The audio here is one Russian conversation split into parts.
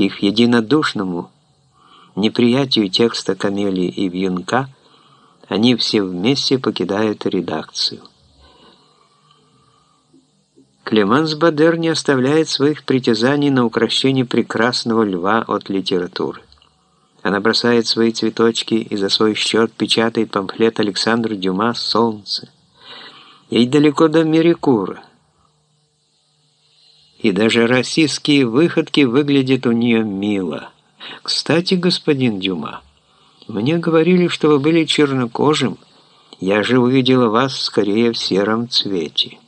к их единодушному неприятию текста Камели и Вьюнка, они все вместе покидают редакцию. Клеманс Бадер не оставляет своих притязаний на украшение прекрасного льва от литературы. Она бросает свои цветочки и за свой счет печатает памфлет Александра Дюма «Солнце». Ей далеко до Мерикура. И даже российские выходки выглядят у нее мило. Кстати, господин Дюма, мне говорили, что вы были чернокожим. Я же увидела вас скорее в сером цвете.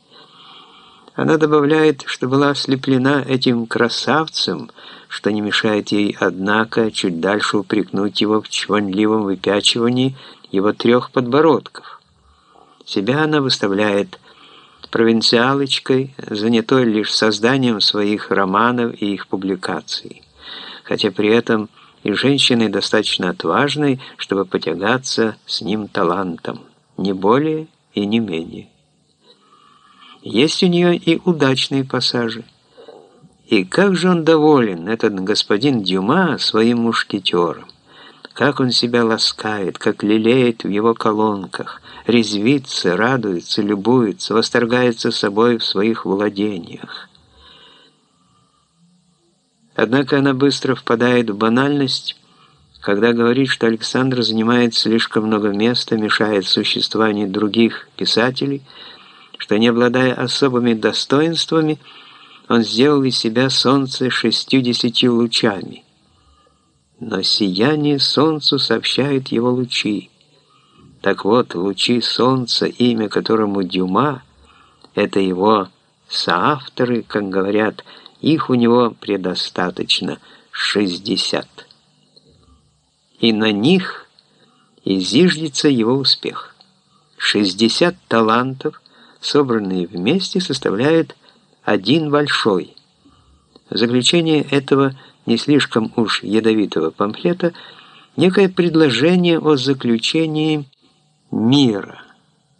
Она добавляет, что была ослеплена этим красавцем, что не мешает ей, однако, чуть дальше упрекнуть его в чванливом выпячивании его трех подбородков. Себя она выставляет провинциалочкой, занятой лишь созданием своих романов и их публикаций, хотя при этом и женщиной достаточно отважной, чтобы потягаться с ним талантом, не более и не менее. Есть у нее и удачные пассажи. И как же он доволен, этот господин Дюма, своим мушкетером. Как он себя ласкает, как лелеет в его колонках, резвится, радуется, любуется, восторгается собой в своих владениях. Однако она быстро впадает в банальность, когда говорит, что Александр занимает слишком много места, мешает существованию других писателей – что, не обладая особыми достоинствами, он сделал из себя солнце шестьюдесятью лучами. Но сияние солнцу сообщает его лучи. Так вот, лучи солнца, имя которому Дюма, это его соавторы, как говорят, их у него предостаточно, 60. И на них изиждется его успех. 60 талантов, собранные вместе, составляют один большой. Заключение этого не слишком уж ядовитого памфлета – некое предложение о заключении мира.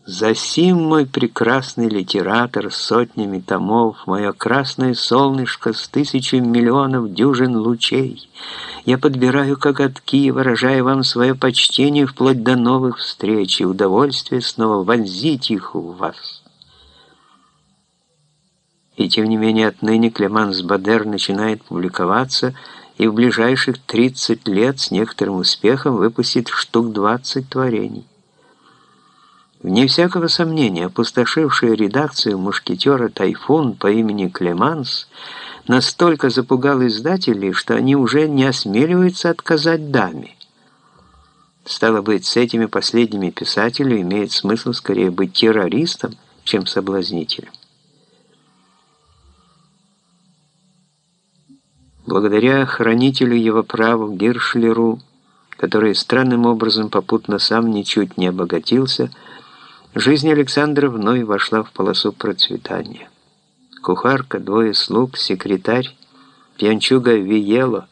Засим мой прекрасный литератор сотнями томов, мое красное солнышко с тысячей миллионов дюжин лучей. Я подбираю коготки, выражая вам свое почтение вплоть до новых встреч и удовольствие снова вонзить их в вас». И тем не менее отныне Клеманс Бадер начинает публиковаться и в ближайших 30 лет с некоторым успехом выпустит штук 20 творений. Вне всякого сомнения, опустошившая редакцию мушкетера «Тайфун» по имени Клеманс настолько запугал издателей, что они уже не осмеливаются отказать даме. Стало быть, с этими последними писателями имеет смысл скорее быть террористом, чем соблазнителем. Благодаря хранителю его прав Гиршлеру, который странным образом попутно сам ничуть не обогатился, жизнь Александра вновь вошла в полосу процветания. Кухарка, двое слуг, секретарь, пьянчуга Виело,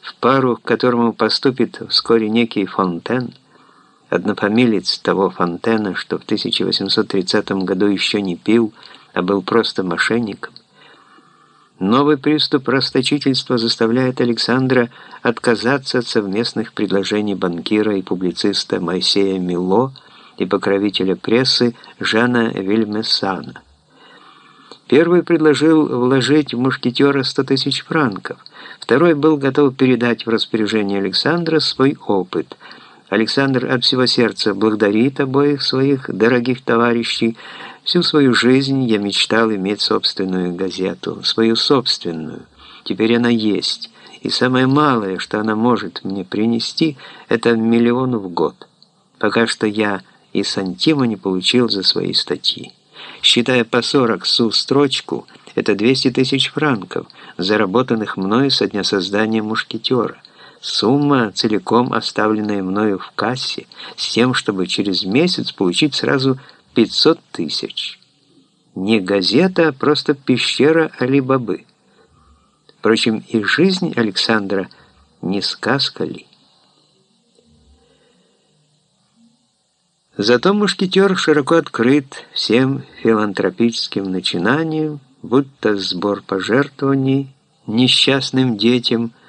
в пару к которому поступит вскоре некий Фонтен, однофамилец того Фонтена, что в 1830 году еще не пил, а был просто мошенником, Новый приступ расточительства заставляет Александра отказаться от совместных предложений банкира и публициста Моисея Мило и покровителя прессы Жана Вильмесана. Первый предложил вложить в мушкетера 100 тысяч франков, второй был готов передать в распоряжение Александра свой опыт. Александр от всего сердца благодарит обоих своих дорогих товарищей, Всю свою жизнь я мечтал иметь собственную газету, свою собственную. Теперь она есть, и самое малое, что она может мне принести, это миллион в год. Пока что я и сантима не получил за свои статьи. Считая по 40 су строчку, это 200 тысяч франков, заработанных мною со дня создания «Мушкетера». Сумма, целиком оставленная мною в кассе, с тем, чтобы через месяц получить сразу 500 тысяч. Не газета, а просто пещера Али-Бабы. Впрочем, и жизнь Александра не сказка ли? Зато мушкетер широко открыт всем филантропическим начинаниям, будь то сбор пожертвований, несчастным детям –